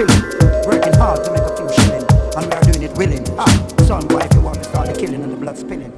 Chilling. Working hard to make a few shilling. And we are doing it willing. Ah, son, why if you want to start the killing and the blood spilling?